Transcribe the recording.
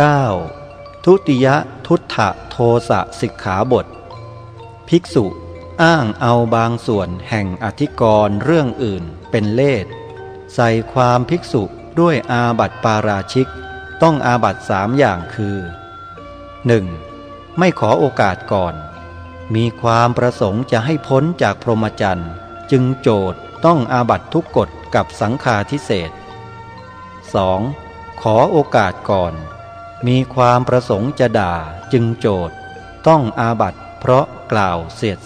9. ทุติยทุตถะโทสะสิกขาบท ภิกษุอ้างเอาบางส่วนแห่งอธิกรณ์เรื่องอื่นเป็นเลสใส่ความภิกษุด้วยอาบัติปาราชิก ต้องอาบัติสามอย่างคือ 1. ไม่ขอโอกาสก่อน มีความประสงค์จะให้พ้นจากพรหมจรรย์ จึงโจทย์ต้องอาบัติทุกกฎกับสังฆาทิเศษ 2. ขอโอกาสก่อน มีความประสงค์จะด่าจึงโจทย์ ต้องอาบัตเพราะกล่าวเสียด